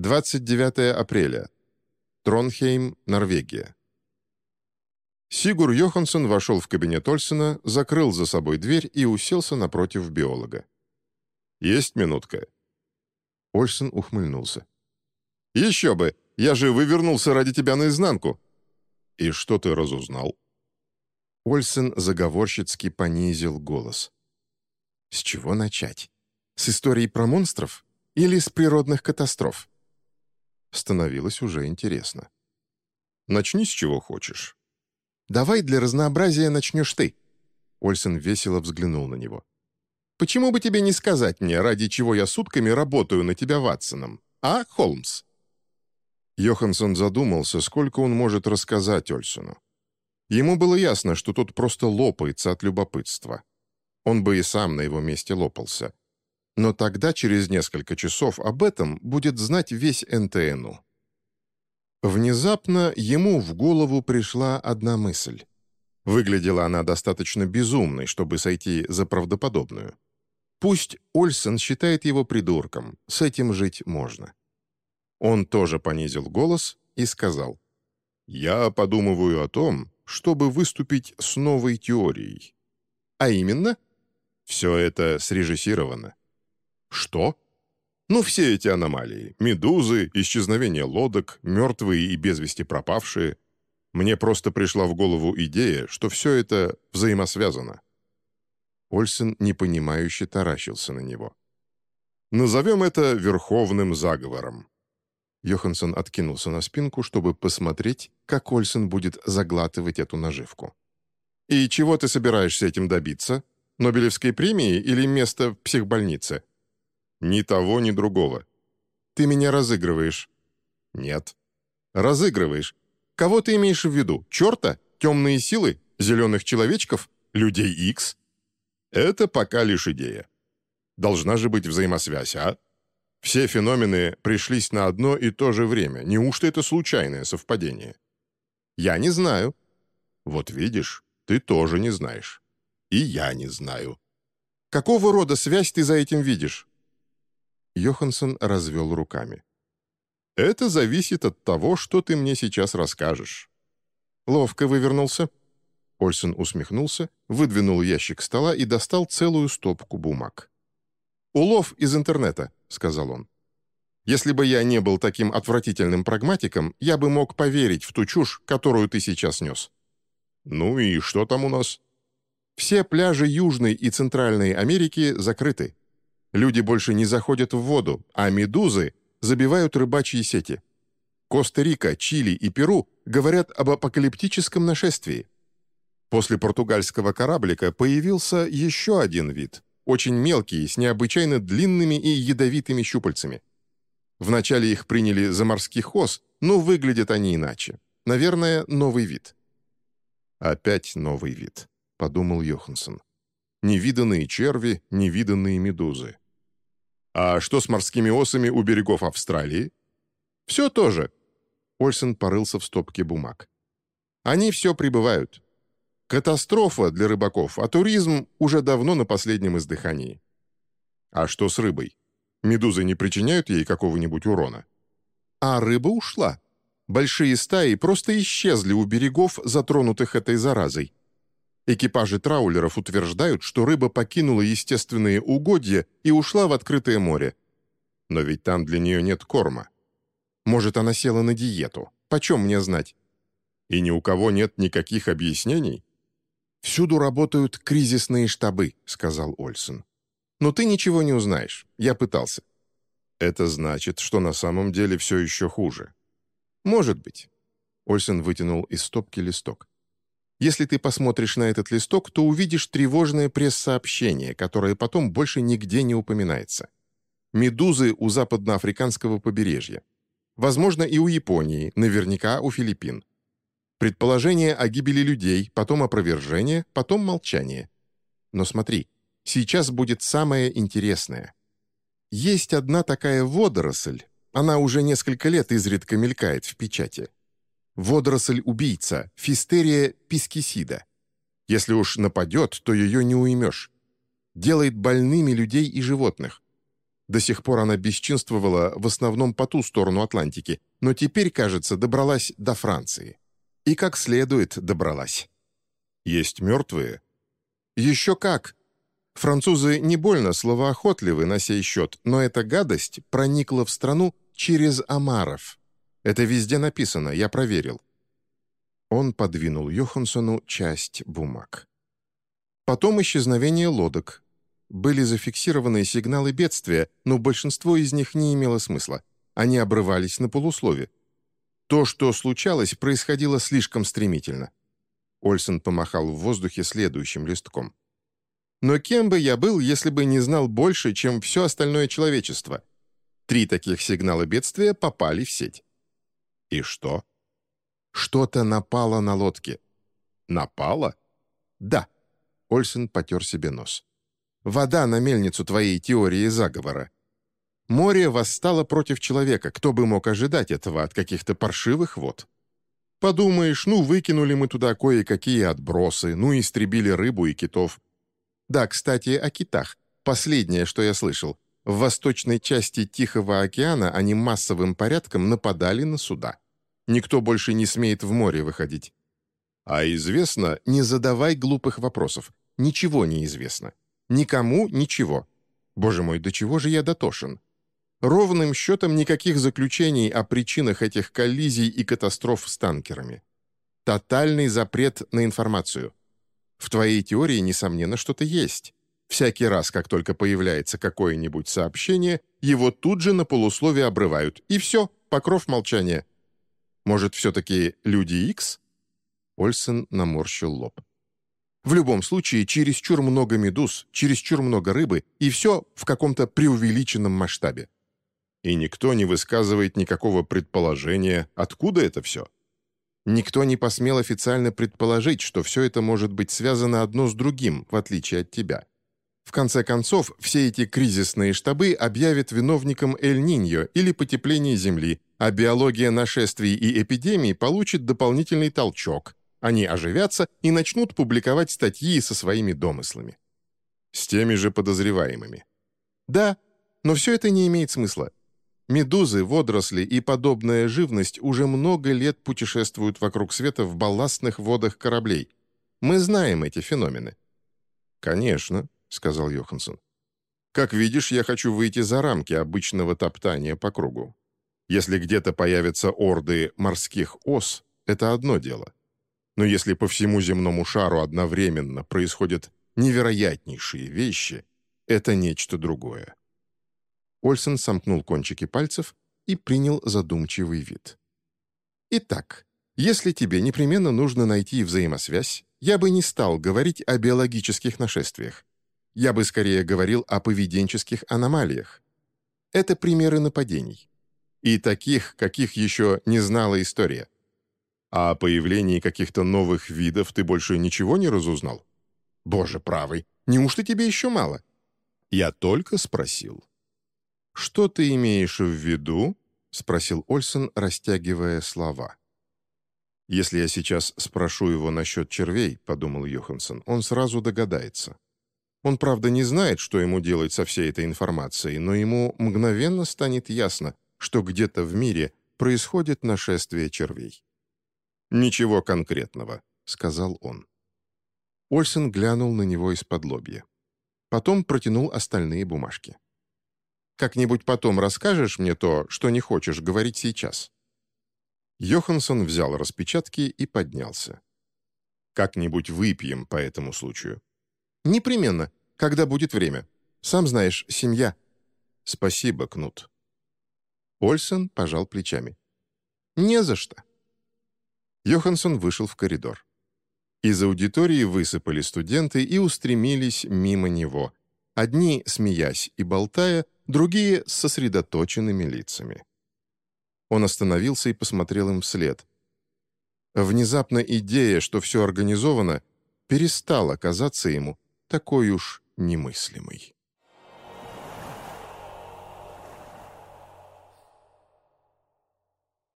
29 апреля. Тронхейм, Норвегия. Сигур Йоханссон вошел в кабинет Ольсена, закрыл за собой дверь и уселся напротив биолога. «Есть минутка?» Ольсен ухмыльнулся. «Еще бы! Я же вывернулся ради тебя наизнанку!» «И что ты разузнал?» Ольсен заговорщицки понизил голос. «С чего начать? С истории про монстров или с природных катастроф?» Становилось уже интересно. «Начни с чего хочешь». «Давай для разнообразия начнешь ты». Ольсен весело взглянул на него. «Почему бы тебе не сказать мне, ради чего я сутками работаю на тебя Ватсоном, а, Холмс?» Йоханссон задумался, сколько он может рассказать Ольсону. Ему было ясно, что тот просто лопается от любопытства. Он бы и сам на его месте лопался. Но тогда, через несколько часов, об этом будет знать весь НТНУ. Внезапно ему в голову пришла одна мысль. Выглядела она достаточно безумной, чтобы сойти за правдоподобную. Пусть Ольсен считает его придурком, с этим жить можно. Он тоже понизил голос и сказал, «Я подумываю о том, чтобы выступить с новой теорией». «А именно?» «Все это срежиссировано». «Что?» «Ну, все эти аномалии. Медузы, исчезновение лодок, мертвые и без вести пропавшие. Мне просто пришла в голову идея, что все это взаимосвязано». Ольсен непонимающе таращился на него. «Назовем это верховным заговором», Йоханссон откинулся на спинку, чтобы посмотреть, как Ольсен будет заглатывать эту наживку. «И чего ты собираешься этим добиться? Нобелевской премии или место в психбольнице?» «Ни того, ни другого». «Ты меня разыгрываешь». «Нет». «Разыгрываешь. Кого ты имеешь в виду? Черта? Темные силы? Зеленых человечков? Людей Икс?» «Это пока лишь идея. Должна же быть взаимосвязь, а?» Все феномены пришлись на одно и то же время. Неужто это случайное совпадение? Я не знаю. Вот видишь, ты тоже не знаешь. И я не знаю. Какого рода связь ты за этим видишь? Йоханссон развел руками. Это зависит от того, что ты мне сейчас расскажешь. Ловко вывернулся. Ольсен усмехнулся, выдвинул ящик стола и достал целую стопку бумаг. «Улов из интернета», — сказал он. «Если бы я не был таким отвратительным прагматиком, я бы мог поверить в ту чушь, которую ты сейчас нес». «Ну и что там у нас?» «Все пляжи Южной и Центральной Америки закрыты. Люди больше не заходят в воду, а медузы забивают рыбачьи сети. Коста-Рика, Чили и Перу говорят об апокалиптическом нашествии. После португальского кораблика появился еще один вид — очень мелкие, с необычайно длинными и ядовитыми щупальцами. Вначале их приняли за морских ос, но выглядят они иначе. Наверное, новый вид. «Опять новый вид», — подумал Йоханссон. «Невиданные черви, невиданные медузы». «А что с морскими осами у берегов Австралии?» «Все то же». Ольсен порылся в стопке бумаг. «Они все прибывают. Катастрофа для рыбаков, а туризм уже давно на последнем издыхании. А что с рыбой? Медузы не причиняют ей какого-нибудь урона? А рыба ушла. Большие стаи просто исчезли у берегов, затронутых этой заразой. Экипажи траулеров утверждают, что рыба покинула естественные угодья и ушла в открытое море. Но ведь там для нее нет корма. Может, она села на диету. Почем мне знать? И ни у кого нет никаких объяснений? «Всюду работают кризисные штабы», — сказал Ольсен. «Но ты ничего не узнаешь. Я пытался». «Это значит, что на самом деле все еще хуже». «Может быть». Ольсен вытянул из стопки листок. «Если ты посмотришь на этот листок, то увидишь тревожное пресс-сообщение, которое потом больше нигде не упоминается. Медузы у западноафриканского побережья. Возможно, и у Японии, наверняка у Филиппин. Предположение о гибели людей, потом опровержение, потом молчание. Но смотри, сейчас будет самое интересное. Есть одна такая водоросль, она уже несколько лет изредка мелькает в печати. Водоросль-убийца, фистерия пискисида. Если уж нападет, то ее не уймешь. Делает больными людей и животных. До сих пор она бесчинствовала в основном по ту сторону Атлантики, но теперь, кажется, добралась до Франции. И как следует добралась. Есть мертвые? Еще как. Французы не больно словоохотливы на сей счет, но эта гадость проникла в страну через Амаров. Это везде написано, я проверил. Он подвинул Йоханссону часть бумаг. Потом исчезновение лодок. Были зафиксированы сигналы бедствия, но большинство из них не имело смысла. Они обрывались на полуслове. То, что случалось, происходило слишком стремительно. Ольсен помахал в воздухе следующим листком. «Но кем бы я был, если бы не знал больше, чем все остальное человечество? Три таких сигнала бедствия попали в сеть». «И что?» Что-то напало на лодке. Напало? Да. Ольсен потер себе нос. Вода на мельницу твоей теории заговора. Море восстало против человека. Кто бы мог ожидать этого от каких-то паршивых вод? Подумаешь, ну, выкинули мы туда кое-какие отбросы, ну, истребили рыбу и китов. Да, кстати, о китах. Последнее, что я слышал. В восточной части Тихого океана они массовым порядком нападали на суда. Никто больше не смеет в море выходить. А известно, не задавай глупых вопросов. Ничего не известно. Никому ничего. Боже мой, до чего же я дотошен? Ровным счетом никаких заключений о причинах этих коллизий и катастроф с танкерами. Тотальный запрет на информацию. В твоей теории, несомненно, что-то есть. Всякий раз, как только появляется какое-нибудь сообщение, его тут же на полусловие обрывают. И все, покров молчания. Может, все-таки Люди Икс?» Ольсен наморщил лоб. «В любом случае, чересчур много медуз, чересчур много рыбы, и все в каком-то преувеличенном масштабе. И никто не высказывает никакого предположения, откуда это все. Никто не посмел официально предположить, что все это может быть связано одно с другим, в отличие от тебя. В конце концов, все эти кризисные штабы объявят виновником Эль-Ниньо или потепление Земли, а биология нашествий и эпидемий получит дополнительный толчок. Они оживятся и начнут публиковать статьи со своими домыслами. С теми же подозреваемыми. Да, но все это не имеет смысла. Медузы, водоросли и подобная живность уже много лет путешествуют вокруг света в балластных водах кораблей. Мы знаем эти феномены. «Конечно», — сказал Йоханссон. «Как видишь, я хочу выйти за рамки обычного топтания по кругу. Если где-то появятся орды морских ос, это одно дело. Но если по всему земному шару одновременно происходят невероятнейшие вещи, это нечто другое. Ольсен сомкнул кончики пальцев и принял задумчивый вид. «Итак, если тебе непременно нужно найти взаимосвязь, я бы не стал говорить о биологических нашествиях. Я бы скорее говорил о поведенческих аномалиях. Это примеры нападений. И таких, каких еще не знала история. А о появлении каких-то новых видов ты больше ничего не разузнал? Боже правый, неужто тебе еще мало? Я только спросил. «Что ты имеешь в виду?» — спросил Ольсен, растягивая слова. «Если я сейчас спрошу его насчет червей», — подумал Йоханссон, — «он сразу догадается. Он, правда, не знает, что ему делать со всей этой информацией, но ему мгновенно станет ясно, что где-то в мире происходит нашествие червей. «Ничего конкретного», — сказал он. Ольсен глянул на него из-под лобья. Потом протянул остальные бумажки. «Как-нибудь потом расскажешь мне то, что не хочешь говорить сейчас?» Йоханссон взял распечатки и поднялся. «Как-нибудь выпьем по этому случаю». «Непременно, когда будет время. Сам знаешь, семья». «Спасибо, Кнут», Ольсен пожал плечами. «Не за что». Йоханссон вышел в коридор. Из аудитории высыпали студенты и устремились мимо него. Одни, смеясь и болтая, другие с сосредоточенными лицами. Он остановился и посмотрел им вслед. Внезапно идея, что все организовано, перестала казаться ему такой уж немыслимой.